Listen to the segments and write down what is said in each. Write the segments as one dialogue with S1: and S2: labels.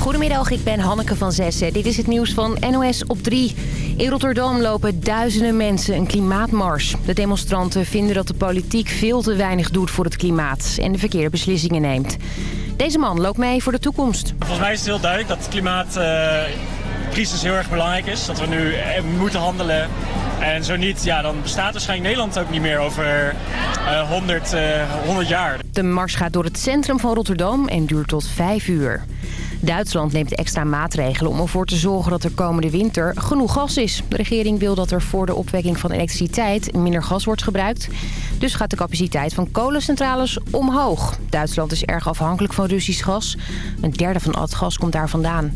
S1: Goedemiddag, ik ben Hanneke van Zessen. Dit is het nieuws van NOS op 3. In Rotterdam lopen duizenden mensen een klimaatmars. De demonstranten vinden dat de politiek veel te weinig doet voor het klimaat... en de verkeerde beslissingen neemt. Deze man loopt mee voor de toekomst.
S2: Volgens mij is het heel duidelijk dat de klimaatcrisis heel erg belangrijk is. Dat we nu eh, moeten handelen. En zo niet, ja, dan bestaat waarschijnlijk Nederland ook niet meer over uh, 100, uh, 100 jaar.
S1: De mars gaat door het centrum van Rotterdam en duurt tot 5 uur. Duitsland neemt extra maatregelen om ervoor te zorgen dat er komende winter genoeg gas is. De regering wil dat er voor de opwekking van elektriciteit minder gas wordt gebruikt. Dus gaat de capaciteit van kolencentrales omhoog. Duitsland is erg afhankelijk van Russisch gas. Een derde van al het gas komt daar vandaan.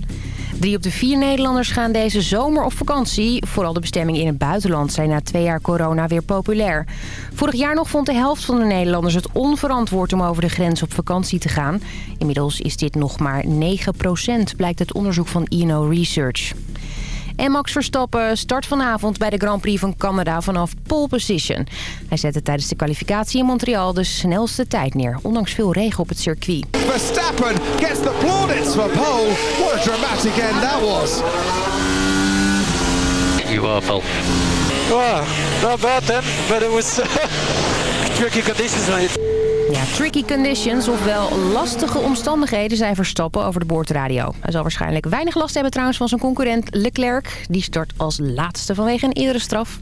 S1: Drie op de vier Nederlanders gaan deze zomer op vakantie. Vooral de bestemmingen in het buitenland zijn na twee jaar corona weer populair. Vorig jaar nog vond de helft van de Nederlanders het onverantwoord om over de grens op vakantie te gaan. Inmiddels is dit nog maar 9% blijkt uit onderzoek van INO Research. En Max Verstappen start vanavond bij de Grand Prix van Canada vanaf pole position. Hij zette tijdens de kwalificatie in Montreal de snelste tijd neer, ondanks veel regen op het circuit.
S3: Verstappen gets the plaudits for pole. What a dramatic end that was.
S4: You are Paul.
S5: Wow, not bad then, but it was tricky conditions mate.
S1: Ja, tricky conditions, ofwel lastige omstandigheden, zijn Verstappen over de boordradio. Hij zal waarschijnlijk weinig last hebben trouwens van zijn concurrent Leclerc. Die start als laatste vanwege een eerdere straf.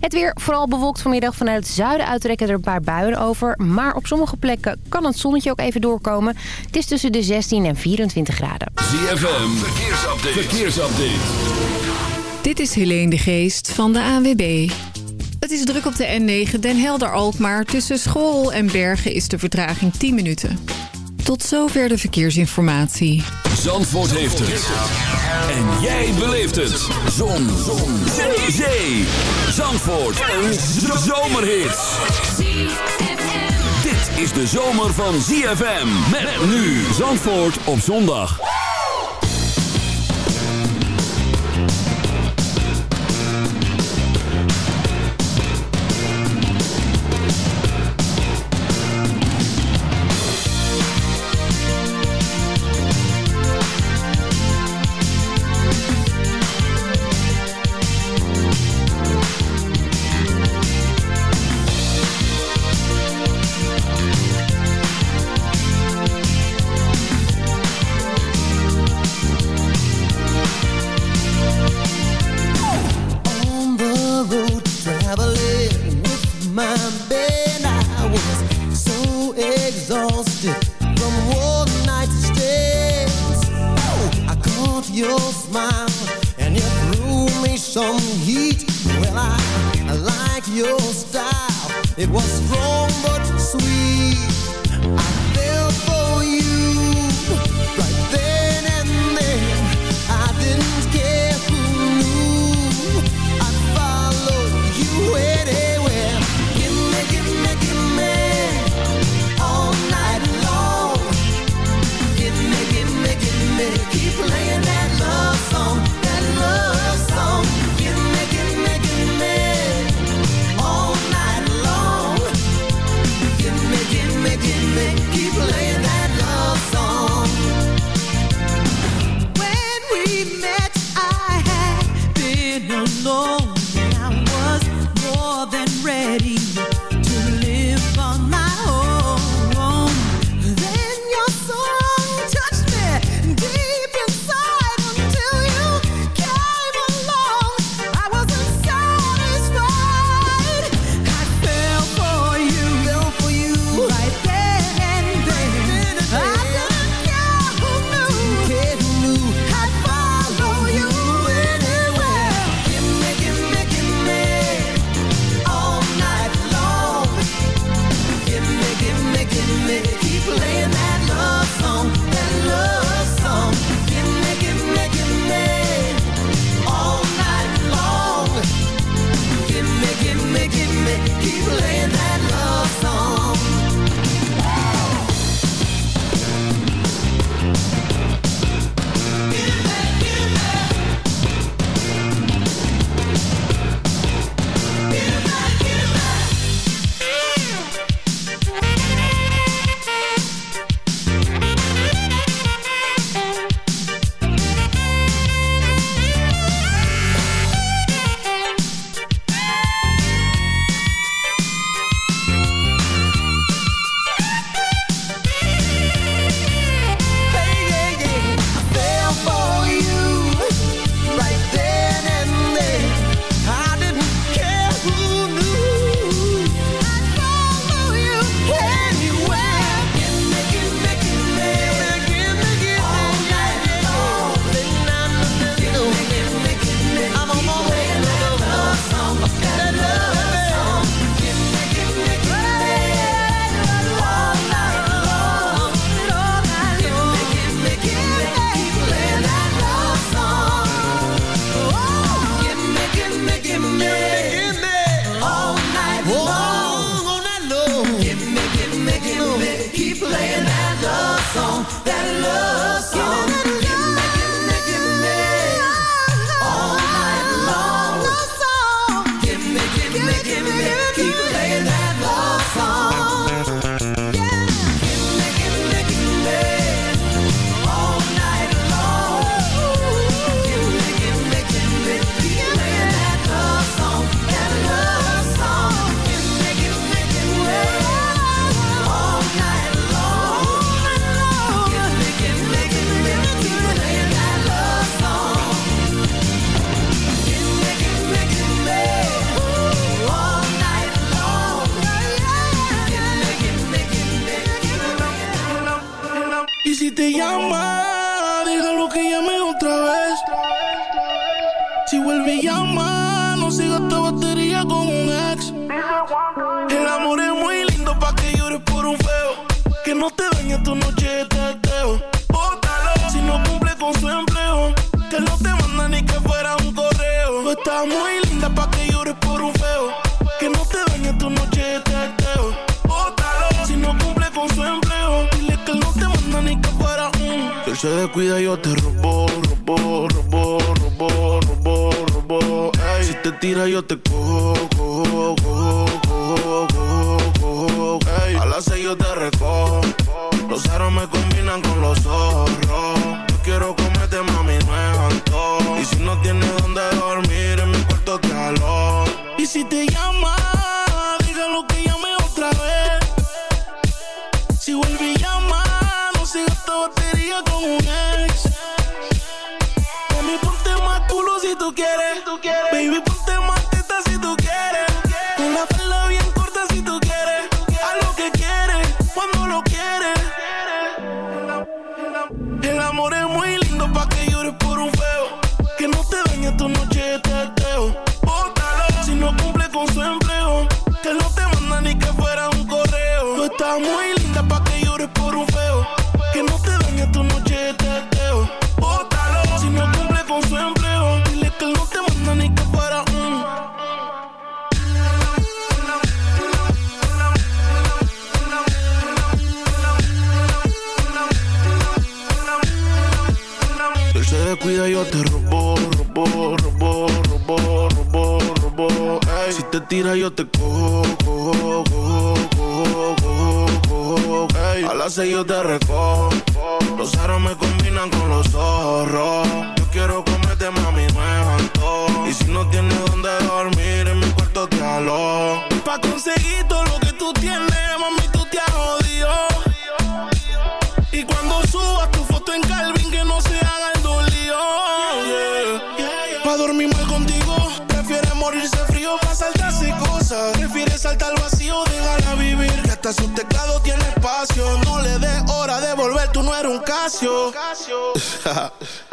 S1: Het weer vooral bewolkt vanmiddag vanuit het zuiden uittrekken er een paar buien over. Maar op sommige plekken kan het zonnetje ook even doorkomen. Het is tussen de 16 en 24 graden.
S6: ZFM, verkeersupdate. verkeersupdate.
S7: Dit is Helene de Geest van de ANWB. Het is druk op de N9 Den Helder-Alkmaar. Tussen School en Bergen is de vertraging 10 minuten. Tot zover de verkeersinformatie.
S6: Zandvoort heeft het. En jij beleeft het. Zon. Zon. Zee. Zandvoort. Een zomerhit. Dit is de zomer van ZFM. Met nu Zandvoort op zondag.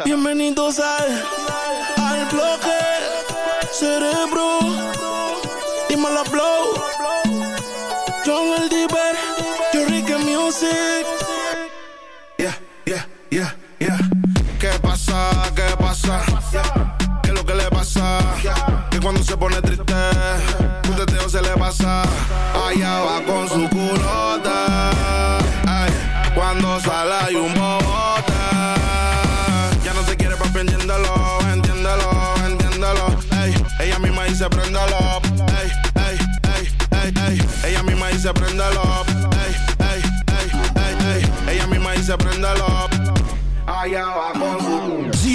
S8: Bienvenidos al, al bloque cerebro. Dímelo, blow. John el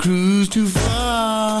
S9: cruise too far.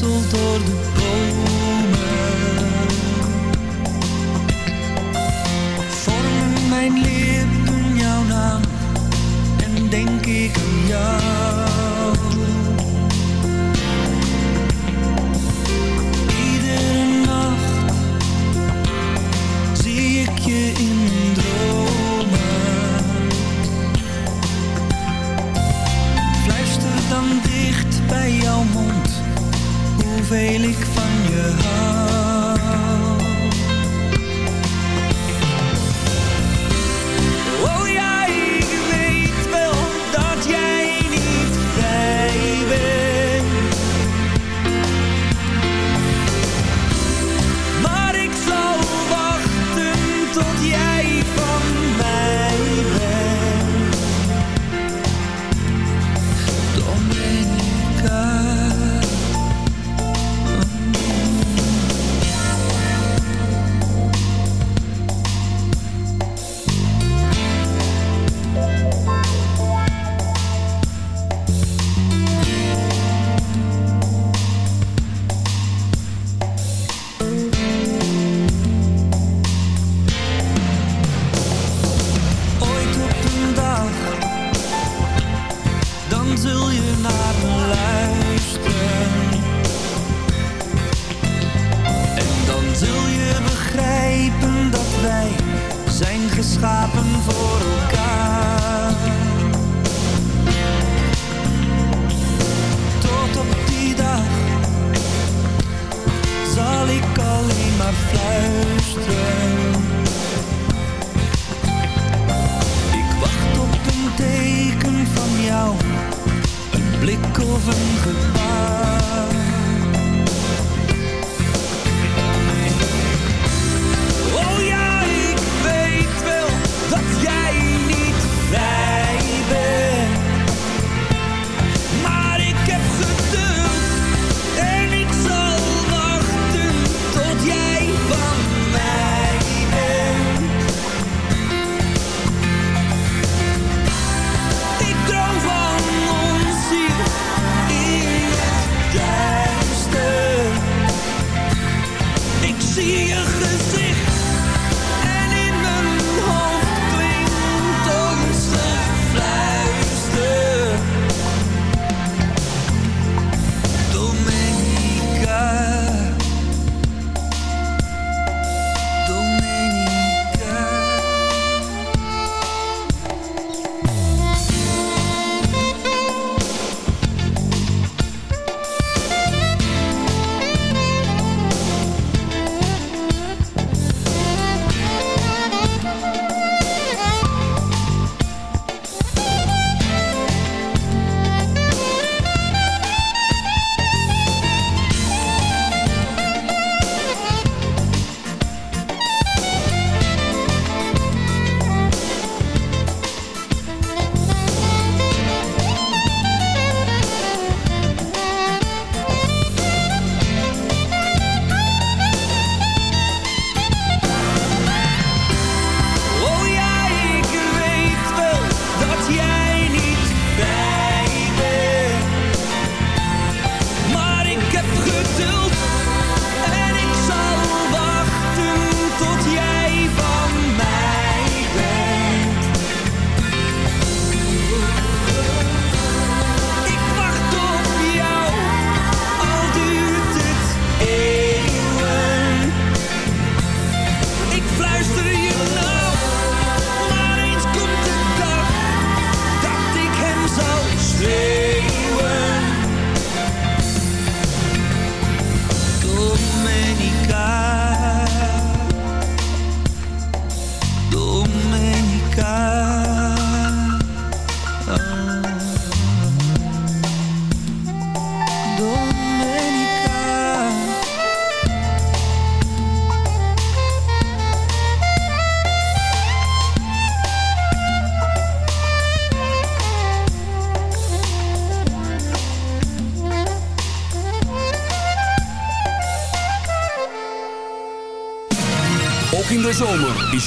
S10: soltor do povo.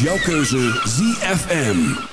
S10: Jouw
S11: keuze ZFM.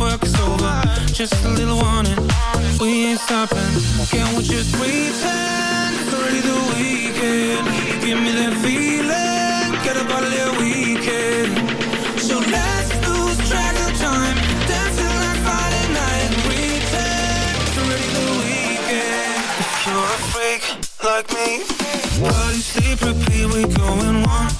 S12: homework is over. Just a little warning. We ain't stopping. Can we just pretend It's already the weekend? Give me that feeling. Get a out of weekend. So let's lose track of time. Dancing like Friday night. Pretend It's already the weekend. If you're a freak like me Body sleep, repeat, We're going one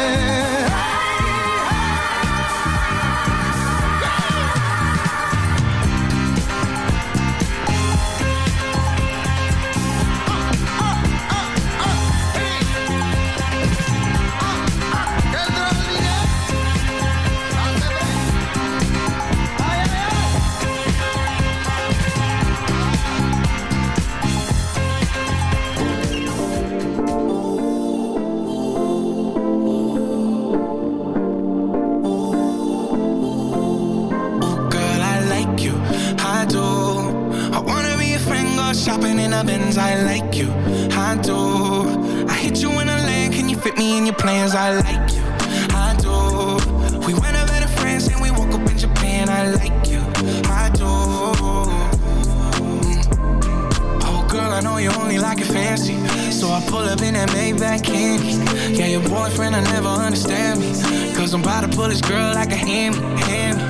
S12: your boyfriend, I never understand me. Cause I'm about to pull this girl like a hammy, hammy.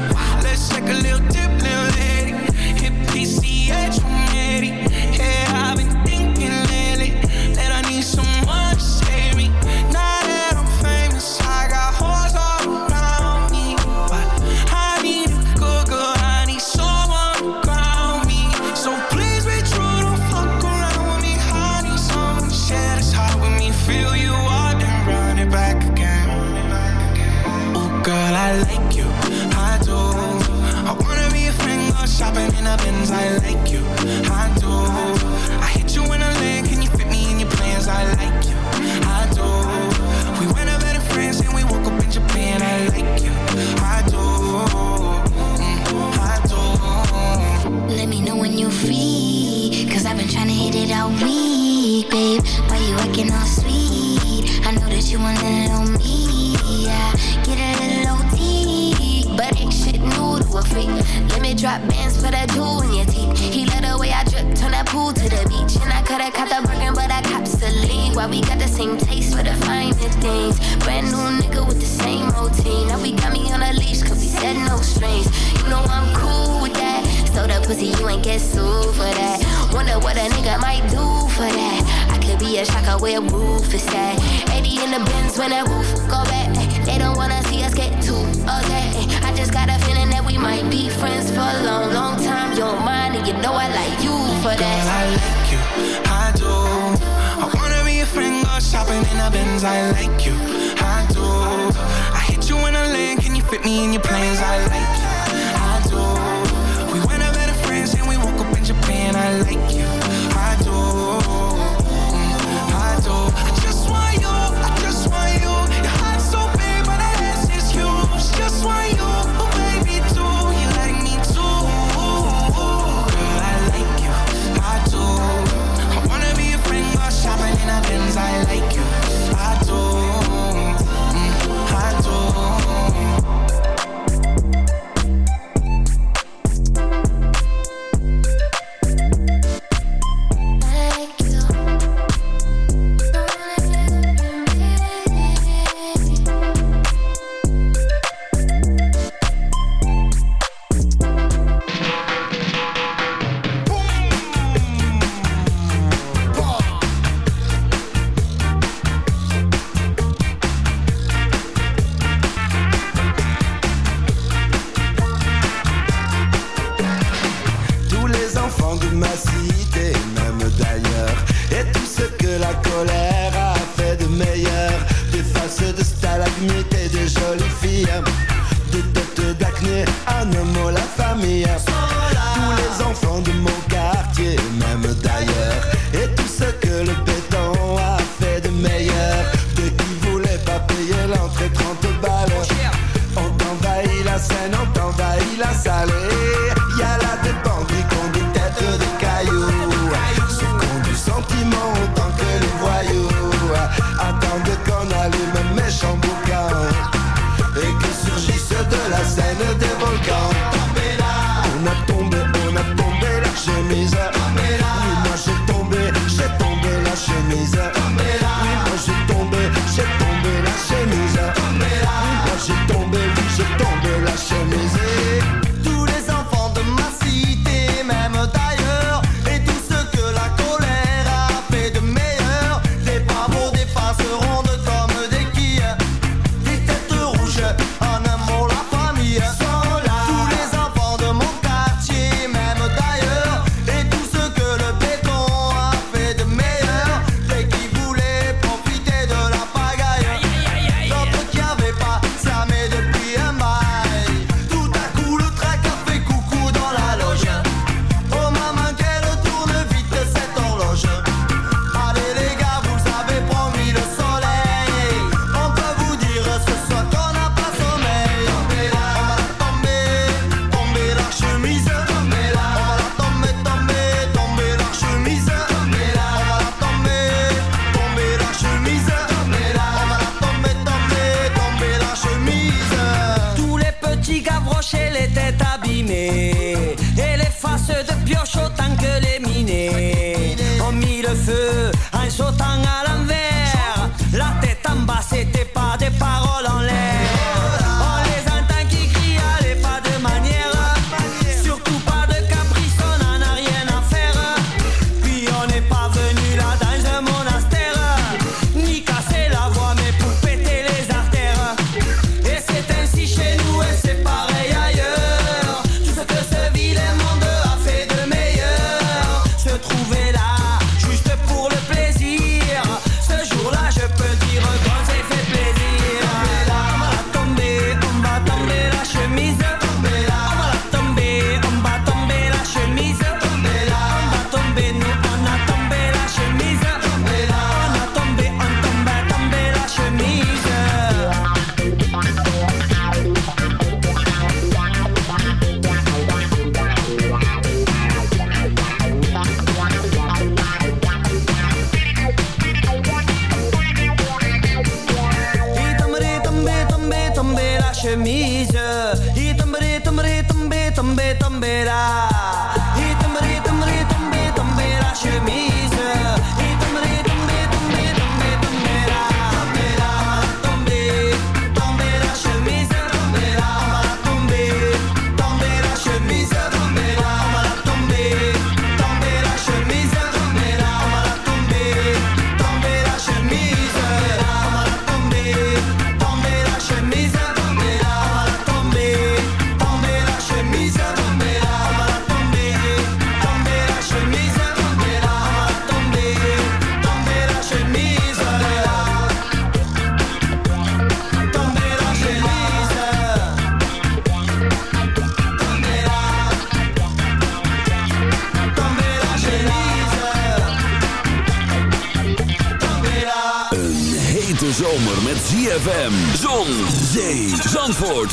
S12: Let's take a little dip, little lady. Hit PCH 180. I like you, I do. I hit you in a lane, can you fit me in your plans? I like you, I do. We went over to France and we woke up in Japan. I like you, I do. Mm, I do.
S13: Let me know when you're free. Cause I've been trying to hit it all week, babe. Why you acting all sweet? I know that you want a little me. Yeah, get a little OT. But ain't shit new to a freak they drop bands for that jewel in your teeth. He let the way I drip, turn that pool to the beach. And I coulda caught the broken, but I copped lead. Why we got the same taste for the finer things? Brand new nigga with the same routine. Now we got me on a leash, cause we said no strings. You know I'm cool with that. So the pussy, you ain't get sued for that. Wonder what a nigga might do for that. I could be a shocker where roof is at. 80 in the bins when that roof go back. They don't wanna see us get be friends for a long, long time. You're mine, and you know I like you for that.
S14: Girl, I like you, I do. I wanna be a friend, go shopping in a Benz. I like you, I do. I hit you in a land. can you fit me in your plans? I like you.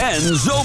S15: en
S16: zo.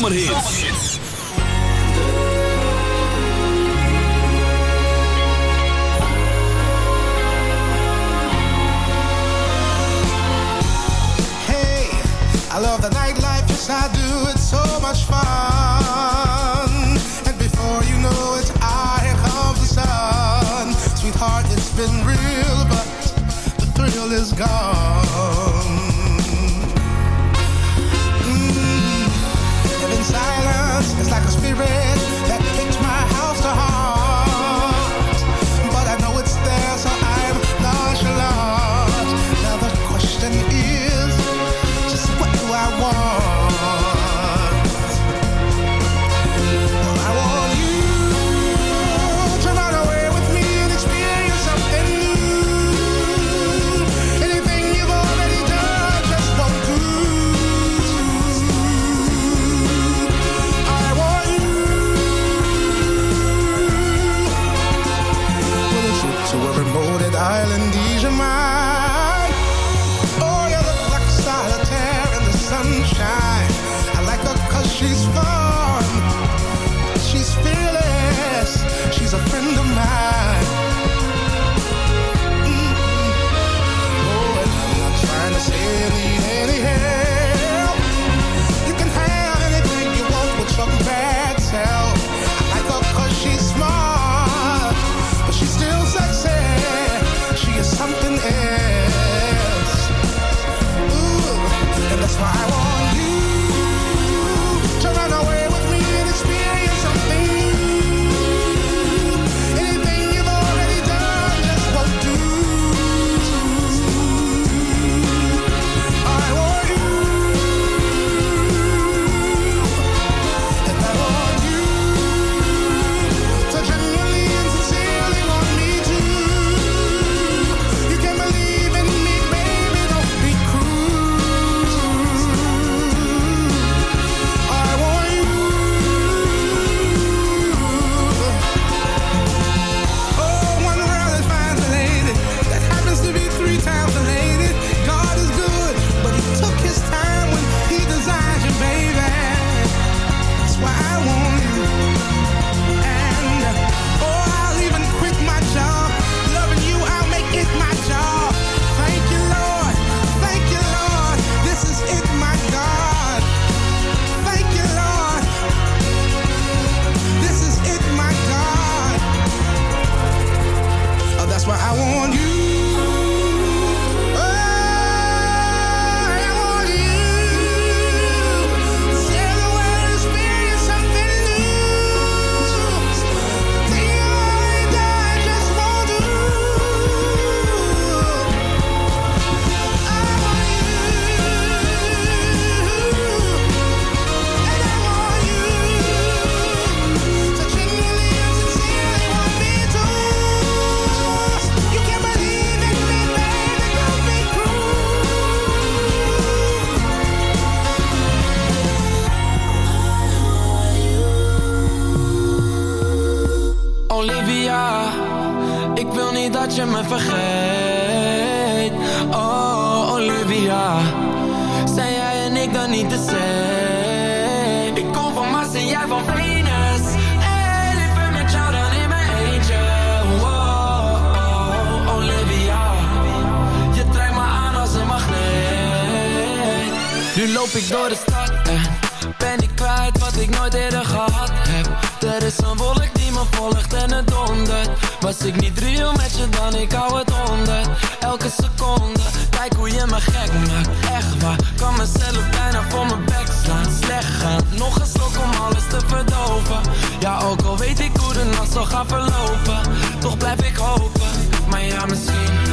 S16: kan mezelf bijna voor mijn bek slaan. Slecht gaan, nog een slok om alles te verdoven. Ja, ook al weet ik hoe de nacht zal gaan verlopen Toch blijf ik hopen, maar ja, misschien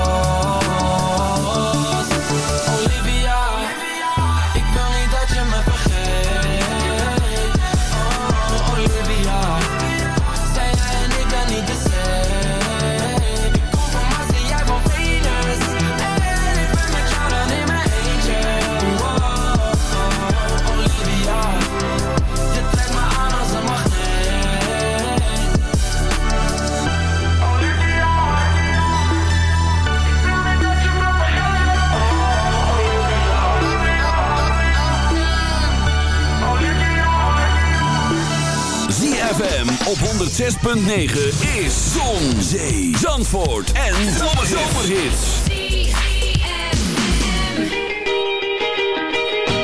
S17: 6.9 is Zon, Zee, Zandvoort en Zomerhits.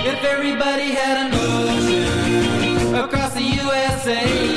S18: If everybody had across the USA...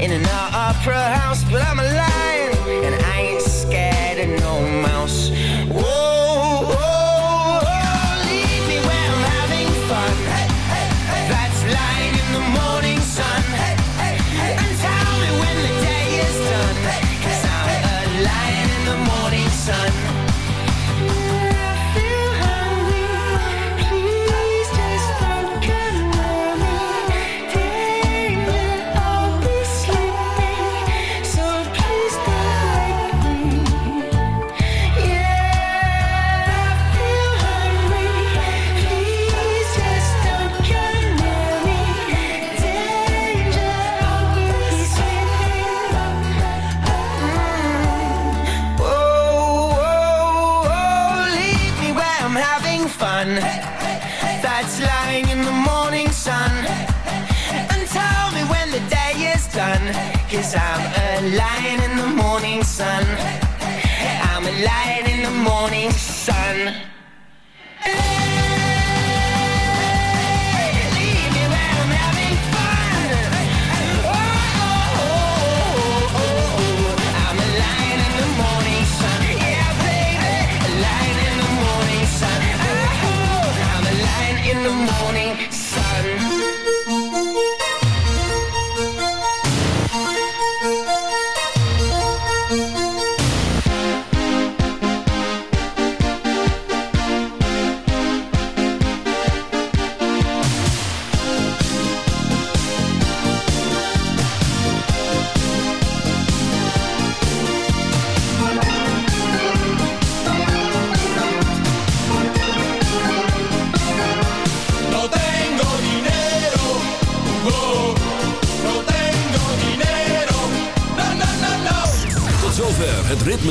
S14: in an opera house, but I'm a lion and I ain't scared of no mouse. Whoa, whoa, whoa, leave me where I'm having fun. That's lying in the morning sun. And tell me when the day is done. I'm a lion in the morning sun.